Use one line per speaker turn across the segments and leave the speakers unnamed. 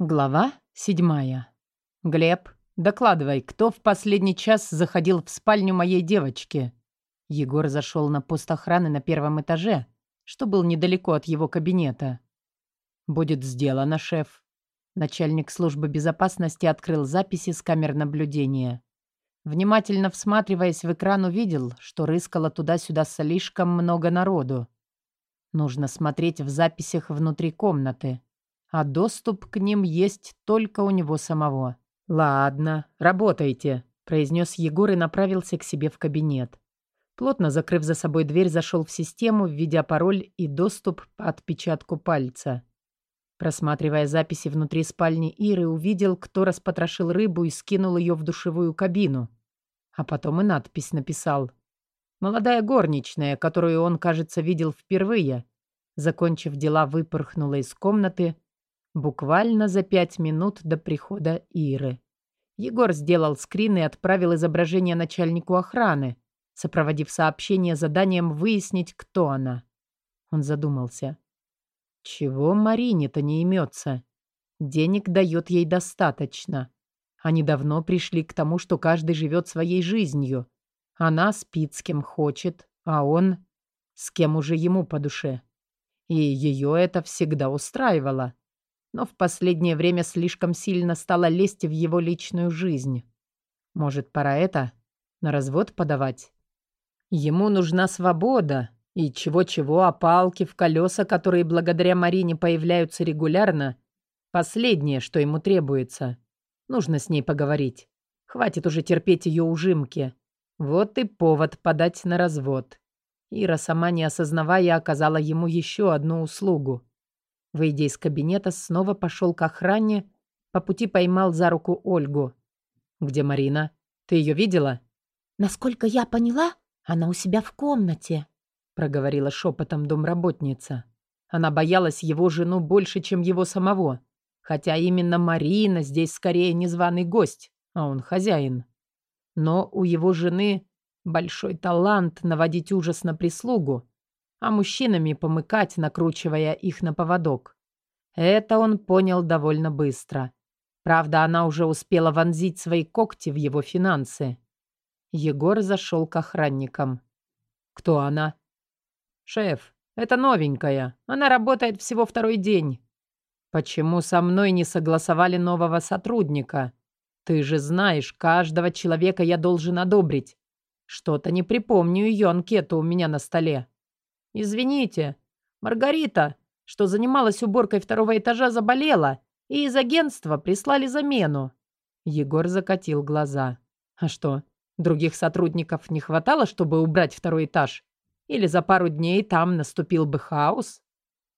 Глава седьмая. «Глеб, докладывай, кто в последний час заходил в спальню моей девочки?» Егор зашел на пост охраны на первом этаже, что был недалеко от его кабинета. «Будет сделано, шеф». Начальник службы безопасности открыл записи с камер наблюдения. Внимательно всматриваясь в экран, увидел, что рыскало туда-сюда слишком много народу. Нужно смотреть в записях внутри комнаты а доступ к ним есть только у него самого. «Ладно, работайте», — произнес Егор и направился к себе в кабинет. Плотно закрыв за собой дверь, зашел в систему, введя пароль и доступ по отпечатку пальца. Просматривая записи внутри спальни Иры, увидел, кто распотрошил рыбу и скинул ее в душевую кабину. А потом и надпись написал. Молодая горничная, которую он, кажется, видел впервые. Закончив дела, выпорхнула из комнаты — Буквально за пять минут до прихода Иры. Егор сделал скрин и отправил изображение начальнику охраны, сопроводив сообщение заданием выяснить, кто она. Он задумался. Чего Марине-то не имется? Денег дает ей достаточно. Они давно пришли к тому, что каждый живет своей жизнью. Она спит с кем хочет, а он с кем уже ему по душе. И ее это всегда устраивало но в последнее время слишком сильно стала лезть в его личную жизнь. Может, пора это на развод подавать? Ему нужна свобода, и чего-чего, а палки в колеса, которые благодаря Марине появляются регулярно, последнее, что ему требуется. Нужно с ней поговорить. Хватит уже терпеть ее ужимки. Вот и повод подать на развод. Ира, сама не осознавая, оказала ему еще одну услугу. Выйдя из кабинета, снова пошел к охране, по пути поймал за руку Ольгу. «Где Марина? Ты ее видела?»
«Насколько я поняла, она у себя в комнате», —
проговорила шепотом домработница. Она боялась его жену больше, чем его самого, хотя именно Марина здесь скорее незваный гость, а он хозяин. Но у его жены большой талант наводить ужас на прислугу, а мужчинами помыкать, накручивая их на поводок. Это он понял довольно быстро. Правда, она уже успела вонзить свои когти в его финансы. Егор зашел к охранникам. «Кто она?» «Шеф, это новенькая. Она работает всего второй день». «Почему со мной не согласовали нового сотрудника? Ты же знаешь, каждого человека я должен одобрить. Что-то не припомню ее анкету у меня на столе». «Извините, Маргарита, что занималась уборкой второго этажа, заболела, и из агентства прислали замену». Егор закатил глаза. «А что, других сотрудников не хватало, чтобы убрать второй этаж? Или за пару дней там наступил бы хаос?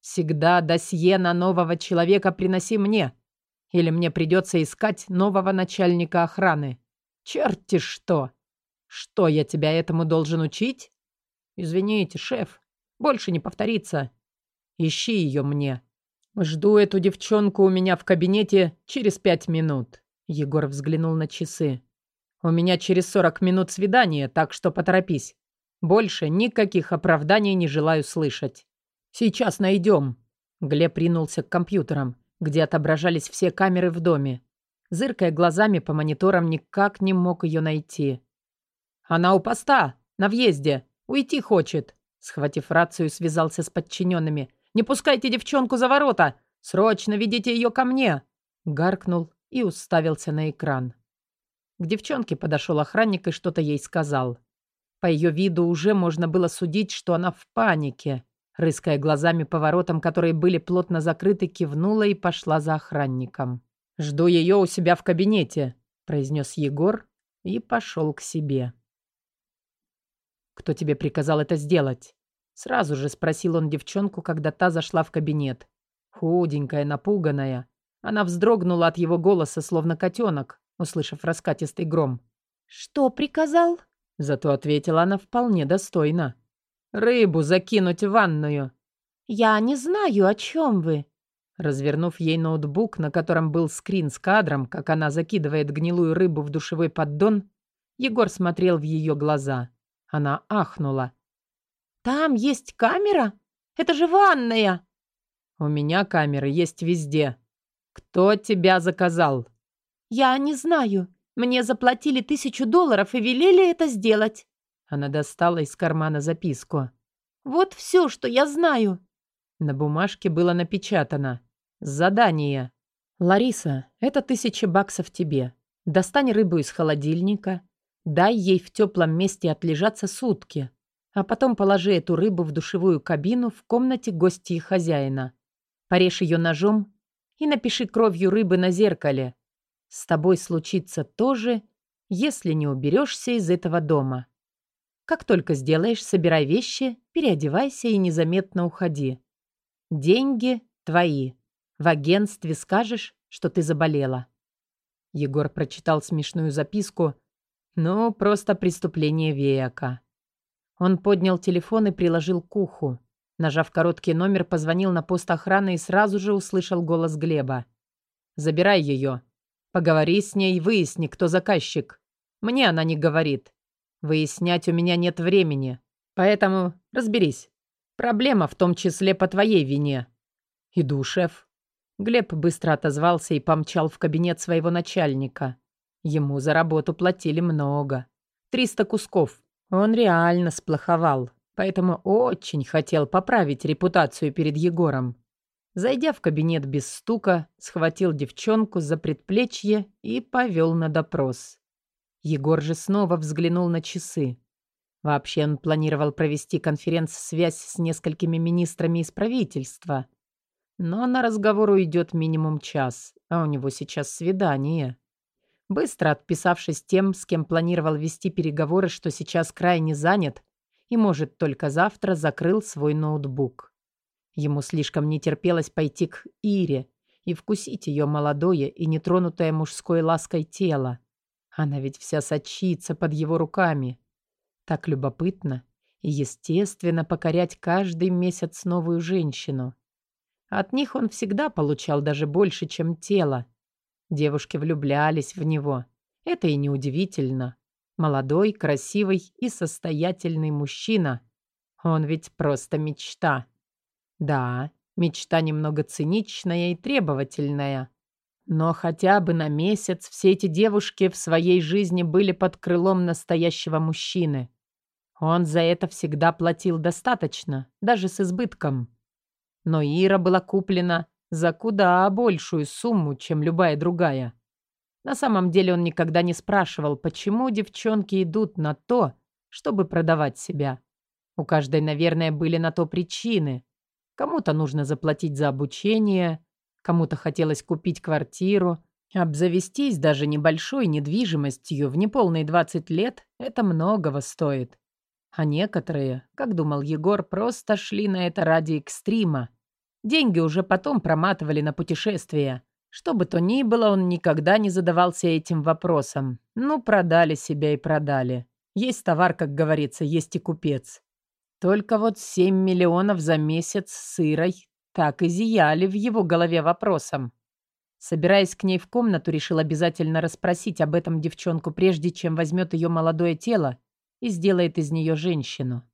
Всегда досье на нового человека приноси мне. Или мне придется искать нового начальника охраны. Черти что! Что, я тебя этому должен учить? Извините, шеф, больше не повторится. Ищи ее мне. Жду эту девчонку у меня в кабинете через пять минут. Егор взглянул на часы. У меня через сорок минут свидание, так что поторопись. Больше никаких оправданий не желаю слышать. Сейчас найдем. Глеб ринулся к компьютерам, где отображались все камеры в доме. Зыркая глазами по мониторам, никак не мог ее найти. «Она у поста, на въезде. Уйти хочет», Схватив рацию, связался с подчиненными. «Не пускайте девчонку за ворота! Срочно ведите ее ко мне!» Гаркнул и уставился на экран. К девчонке подошел охранник и что-то ей сказал. По ее виду уже можно было судить, что она в панике. Рыская глазами по воротам, которые были плотно закрыты, кивнула и пошла за охранником. «Жду ее у себя в кабинете», — произнес Егор и пошел к себе. «Кто тебе приказал это сделать?» Сразу же спросил он девчонку, когда та зашла в кабинет. Худенькая, напуганная. Она вздрогнула от его голоса, словно котенок, услышав раскатистый гром.
«Что приказал?»
Зато ответила она вполне достойно. «Рыбу закинуть в ванную».
«Я не знаю, о чем вы».
Развернув ей ноутбук, на котором был скрин с кадром, как она закидывает гнилую рыбу в душевой поддон, Егор смотрел в ее глаза. Она ахнула.
«Там есть камера? Это же ванная!»
«У меня камеры есть везде». «Кто тебя заказал?»
«Я не знаю. Мне заплатили тысячу долларов и велели это сделать».
Она достала из кармана записку.
«Вот все, что я знаю».
На бумажке было напечатано. «Задание. Лариса, это тысяча баксов тебе. Достань рыбу из холодильника. Дай ей в теплом месте отлежаться сутки. А потом положи эту рыбу в душевую кабину в комнате гостей хозяина. Порежь ее ножом и напиши кровью рыбы на зеркале. С тобой случится то же, если не уберешься из этого дома. Как только сделаешь, собирай вещи, переодевайся и незаметно уходи. Деньги твои. В агентстве скажешь, что ты заболела. Егор прочитал смешную записку. Ну, просто преступление века. Он поднял телефон и приложил к уху. Нажав короткий номер, позвонил на пост охраны и сразу же услышал голос Глеба. «Забирай ее. Поговори с ней, выясни, кто заказчик. Мне она не говорит. Выяснять у меня нет времени. Поэтому разберись. Проблема в том числе по твоей вине. Иду, шеф. Глеб быстро отозвался и помчал в кабинет своего начальника. Ему за работу платили много. Триста кусков. Он реально сплоховал, поэтому очень хотел поправить репутацию перед Егором. Зайдя в кабинет без стука, схватил девчонку за предплечье и повел на допрос. Егор же снова взглянул на часы. Вообще он планировал провести конференц-связь с несколькими министрами из правительства. Но на разговор уйдет минимум час, а у него сейчас свидание. Быстро отписавшись тем, с кем планировал вести переговоры, что сейчас крайне занят и, может, только завтра закрыл свой ноутбук. Ему слишком не терпелось пойти к Ире и вкусить ее молодое и нетронутое мужской лаской тело. Она ведь вся сочится под его руками. Так любопытно и естественно покорять каждый месяц новую женщину. От них он всегда получал даже больше, чем тело. Девушки влюблялись в него. Это и неудивительно. Молодой, красивый и состоятельный мужчина. Он ведь просто мечта. Да, мечта немного циничная и требовательная. Но хотя бы на месяц все эти девушки в своей жизни были под крылом настоящего мужчины. Он за это всегда платил достаточно, даже с избытком. Но Ира была куплена за куда большую сумму, чем любая другая. На самом деле он никогда не спрашивал, почему девчонки идут на то, чтобы продавать себя. У каждой, наверное, были на то причины. Кому-то нужно заплатить за обучение, кому-то хотелось купить квартиру. Обзавестись даже небольшой недвижимостью в неполные 20 лет – это многого стоит. А некоторые, как думал Егор, просто шли на это ради экстрима. Деньги уже потом проматывали на путешествия. Что бы то ни было, он никогда не задавался этим вопросом. Ну, продали себя и продали. Есть товар, как говорится, есть и купец. Только вот 7 миллионов за месяц с сырой так и зияли в его голове вопросом. Собираясь к ней в комнату, решил обязательно расспросить об этом девчонку, прежде чем возьмет ее молодое тело и сделает из нее женщину.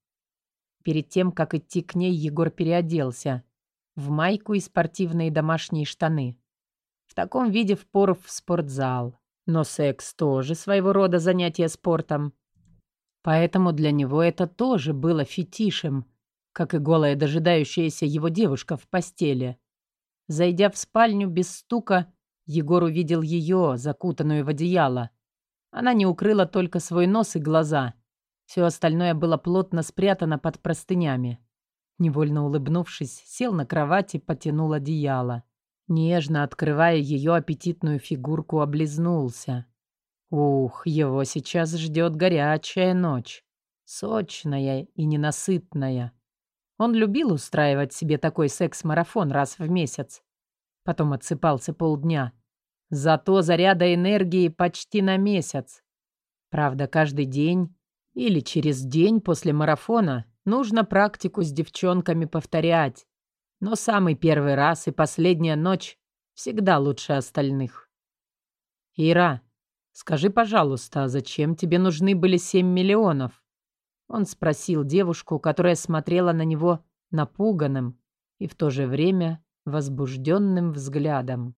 Перед тем, как идти к ней, Егор переоделся. В майку и спортивные домашние штаны. В таком виде впору в спортзал. Но секс тоже своего рода занятие спортом. Поэтому для него это тоже было фетишем, как и голая дожидающаяся его девушка в постели. Зайдя в спальню без стука, Егор увидел ее, закутанную в одеяло. Она не укрыла только свой нос и глаза. Все остальное было плотно спрятано под простынями. Невольно улыбнувшись, сел на кровать и потянул одеяло. Нежно открывая ее аппетитную фигурку, облизнулся. Ух, его сейчас ждет горячая ночь. Сочная и ненасытная. Он любил устраивать себе такой секс-марафон раз в месяц. Потом отсыпался полдня. Зато заряда энергии почти на месяц. Правда, каждый день или через день после марафона нужно практику с девчонками повторять. Но самый первый раз и последняя ночь всегда лучше остальных. «Ира, «Скажи, пожалуйста, а зачем тебе нужны были семь миллионов?» Он спросил девушку, которая смотрела на него напуганным и в то же время возбужденным взглядом.